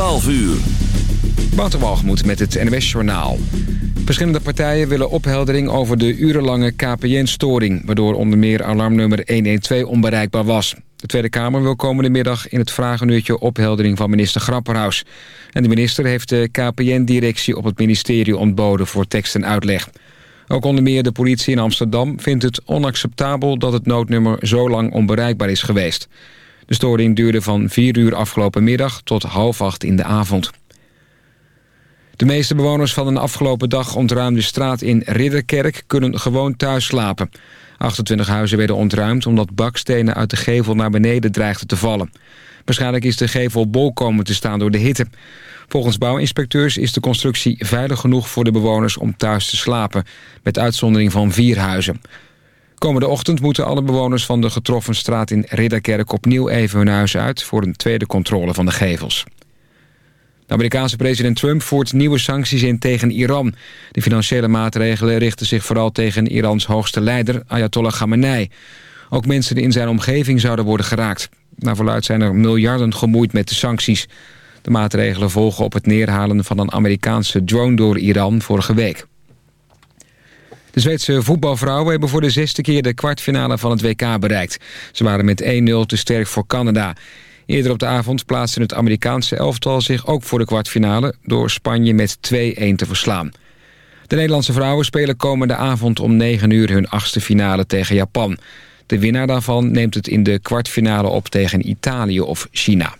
12 uur. Waterwalgemoed met het NWS Journaal. Verschillende partijen willen opheldering over de urenlange KPN-storing... waardoor onder meer alarmnummer 112 onbereikbaar was. De Tweede Kamer wil komende middag in het vragenuurtje opheldering van minister Grapperhaus. En de minister heeft de KPN-directie op het ministerie ontboden voor tekst en uitleg. Ook onder meer de politie in Amsterdam vindt het onacceptabel dat het noodnummer zo lang onbereikbaar is geweest. De storing duurde van 4 uur afgelopen middag tot half acht in de avond. De meeste bewoners van een afgelopen dag ontruimde straat in Ridderkerk kunnen gewoon thuis slapen. 28 huizen werden ontruimd omdat bakstenen uit de gevel naar beneden dreigden te vallen. Waarschijnlijk is de gevel bol komen te staan door de hitte. Volgens bouwinspecteurs is de constructie veilig genoeg voor de bewoners om thuis te slapen, met uitzondering van vier huizen. Komende ochtend moeten alle bewoners van de getroffen straat in Ridderkerk opnieuw even hun huis uit voor een tweede controle van de gevels. De Amerikaanse president Trump voert nieuwe sancties in tegen Iran. De financiële maatregelen richten zich vooral tegen Irans hoogste leider Ayatollah Khamenei. Ook mensen in zijn omgeving zouden worden geraakt. Naar verluid zijn er miljarden gemoeid met de sancties. De maatregelen volgen op het neerhalen van een Amerikaanse drone door Iran vorige week. De Zweedse voetbalvrouwen hebben voor de zesde keer de kwartfinale van het WK bereikt. Ze waren met 1-0 te sterk voor Canada. Eerder op de avond plaatste het Amerikaanse elftal zich ook voor de kwartfinale... door Spanje met 2-1 te verslaan. De Nederlandse vrouwen spelen komende avond om 9 uur hun achtste finale tegen Japan. De winnaar daarvan neemt het in de kwartfinale op tegen Italië of China.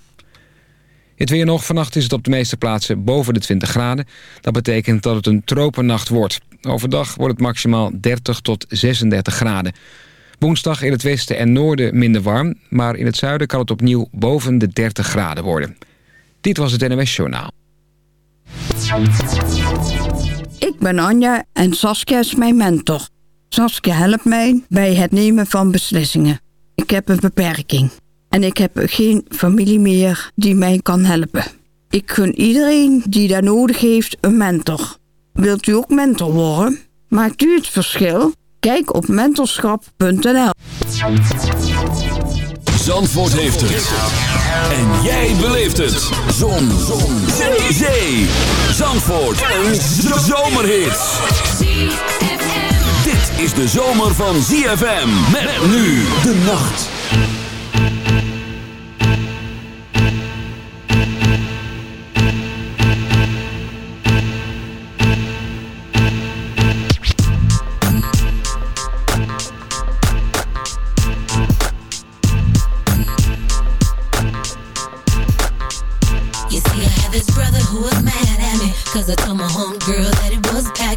Het weer nog. Vannacht is het op de meeste plaatsen boven de 20 graden. Dat betekent dat het een tropennacht wordt. Overdag wordt het maximaal 30 tot 36 graden. Woensdag in het westen en noorden minder warm... maar in het zuiden kan het opnieuw boven de 30 graden worden. Dit was het NMS Journaal. Ik ben Anja en Saskia is mijn mentor. Saskia helpt mij bij het nemen van beslissingen. Ik heb een beperking en ik heb geen familie meer die mij kan helpen. Ik gun iedereen die daar nodig heeft een mentor. Wilt u ook mentor worden? Maakt u het verschil? Kijk op mentorschap.nl Zandvoort heeft het. En jij beleeft het. Zon. Zon. Zee. Zee. Zandvoort. Een zomerhit. Dit is de zomer van ZFM. Met nu de nacht.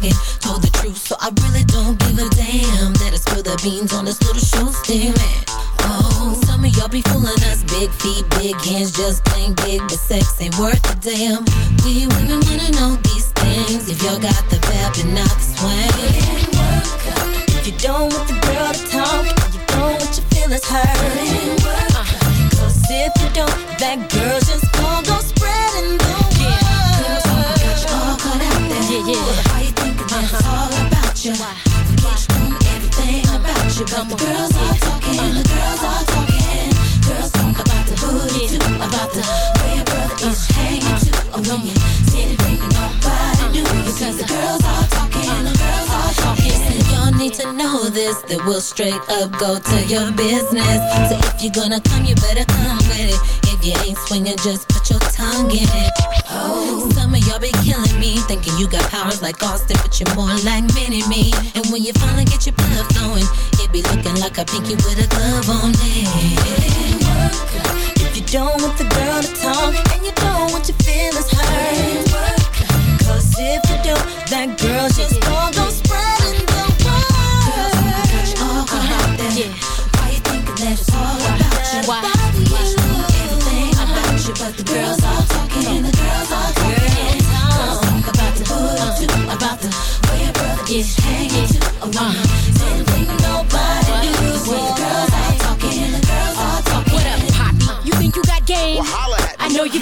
Packing. Told the truth, so I really don't give a damn. That I spill the beans on this little show steaming. Oh, some of y'all be fooling us. Big feet, big hands, just plain big, but sex ain't worth a damn. We women wanna know these things. If y'all got the vibe and not the swing. If you don't want the girl to talk, you don't want your feelings hurt. Uh, Cause if you don't, that girl just gon' go spreading the word. yeah, yeah. About you? Why? Forget everything about you. But the girls are talking, uh-huh. the girls are talking. Girls talk about the booty too, about the way your brother is uh-huh. hanging too. Oh, when you sit and think nobody knew Because the girls are talking, the girls are talking. Y'all need to know this, that we'll straight up go to your business. So if you're gonna come, you better come with it. If you ain't swinging, just put your tongue in it. Oh, be killing me, thinking you got powers like Austin, but you're more like Mini Me. And when you finally get your blood flowing, it be looking like a pinky with a glove on it. If you don't want the girl to talk, and you don't want your feelings hurt, cause if you do, that girl just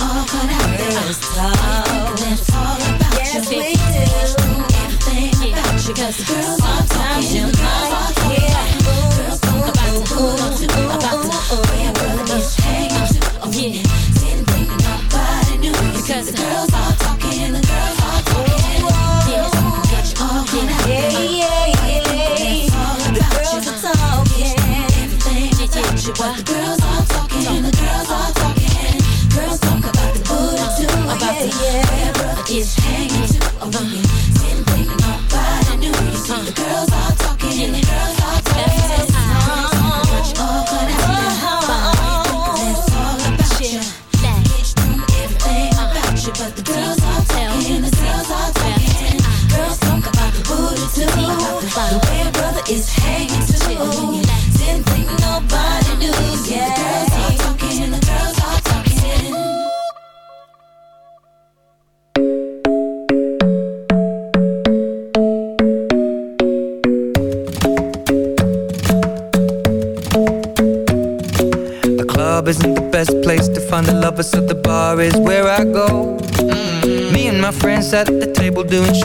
all put out there. Girls talk. That's all about you. Yes, we do. Everything about girls talking. Girls talking. Girls talk about the who, the who, about the the Because the girls are talking. The girls talking. The girls are talking. What the girls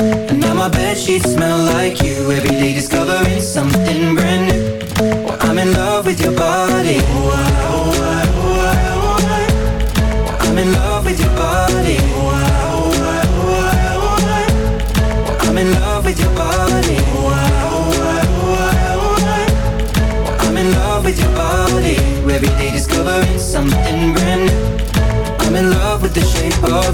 And now my bed sheets smell like you. Every day discovering something brand new. Well, I'm in love with your body. Oh, I, oh, I, oh, I, oh, I. Well, I'm in love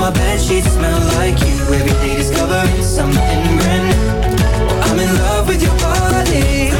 My bed sheets smell like you. Every day discovering something brand new. I'm in love with your body.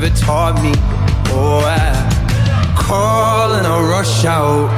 never taught me. Oh, I call and I rush out.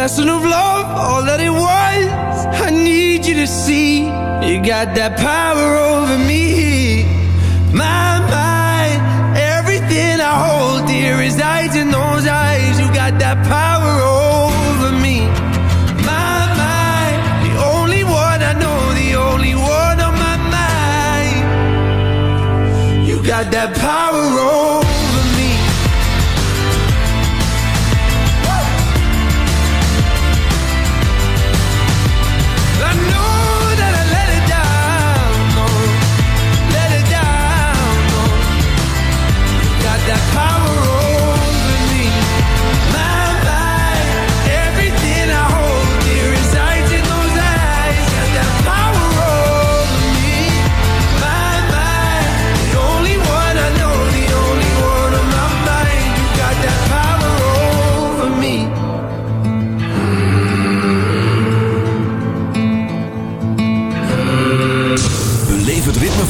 lesson of love, all that it was. I need you to see you got that power.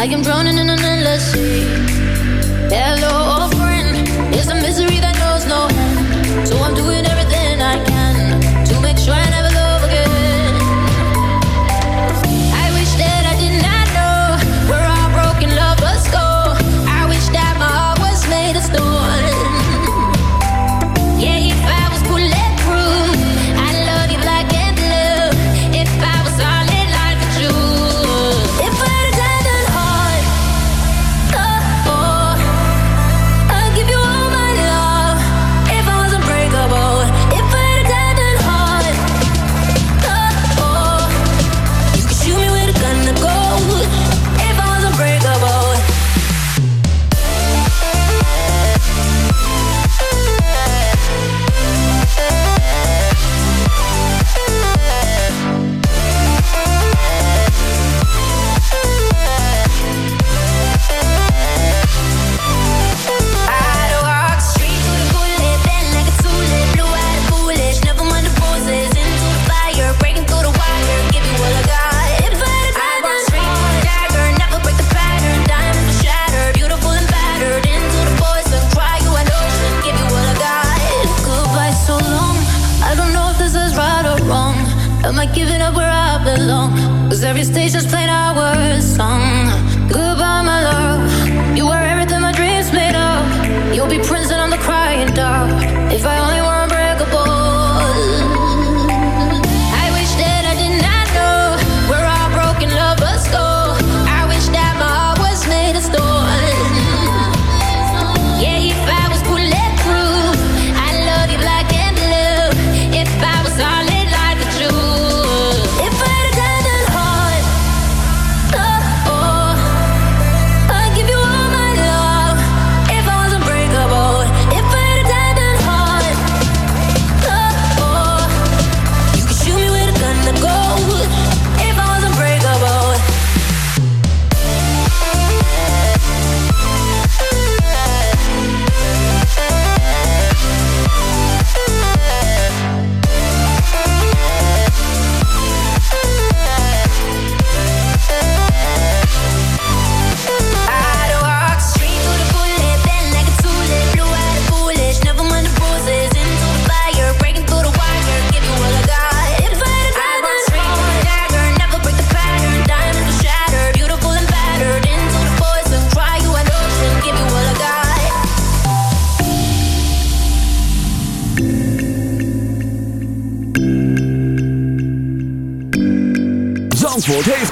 I am drowning Am I giving up where I belong? Cause every stage just playing our song. Goodbye, my love.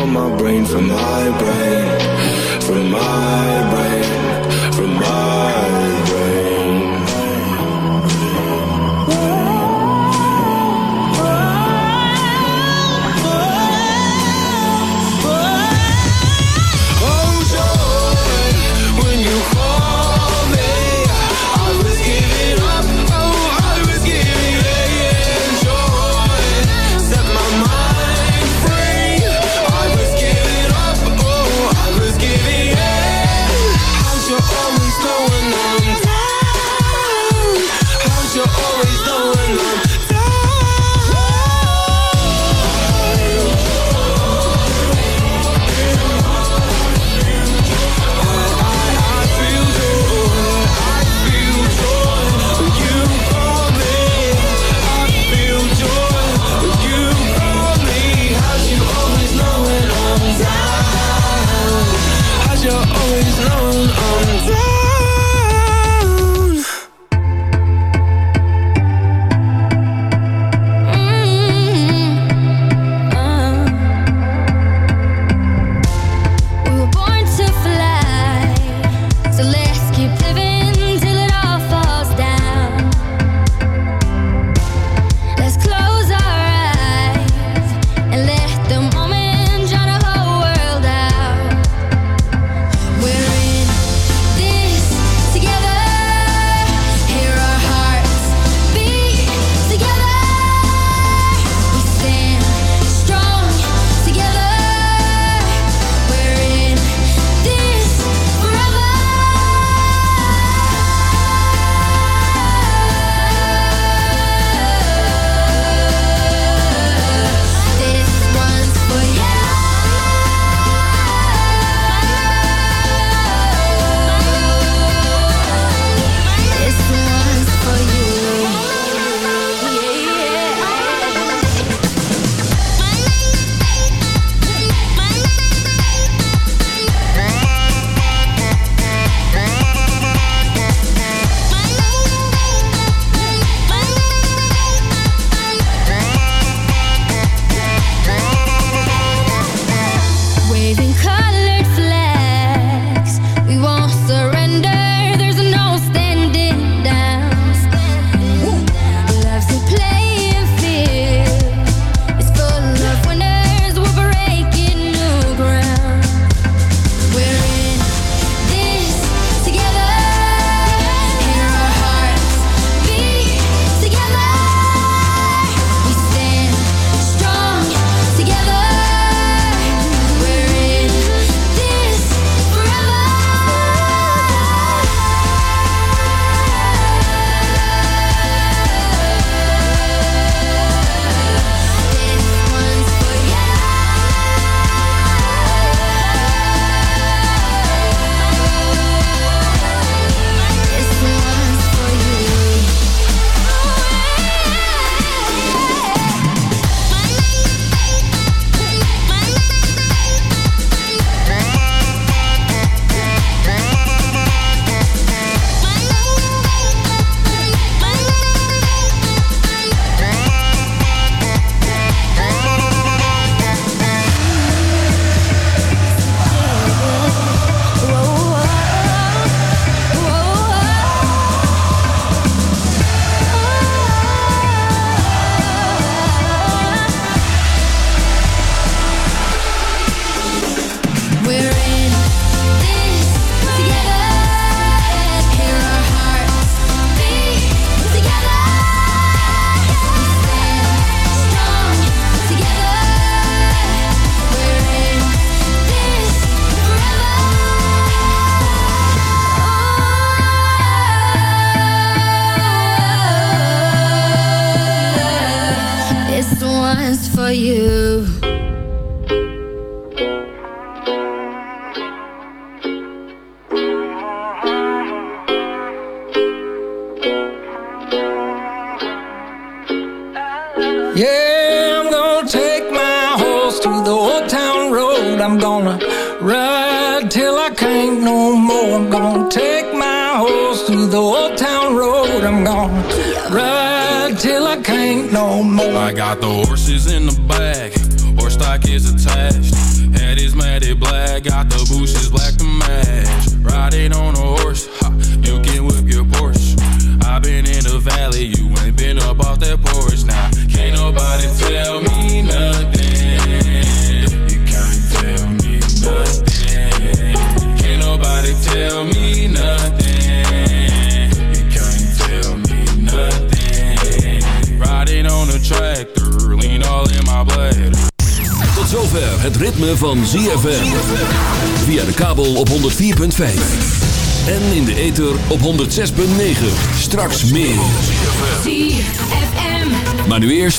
pull my brain from high brain.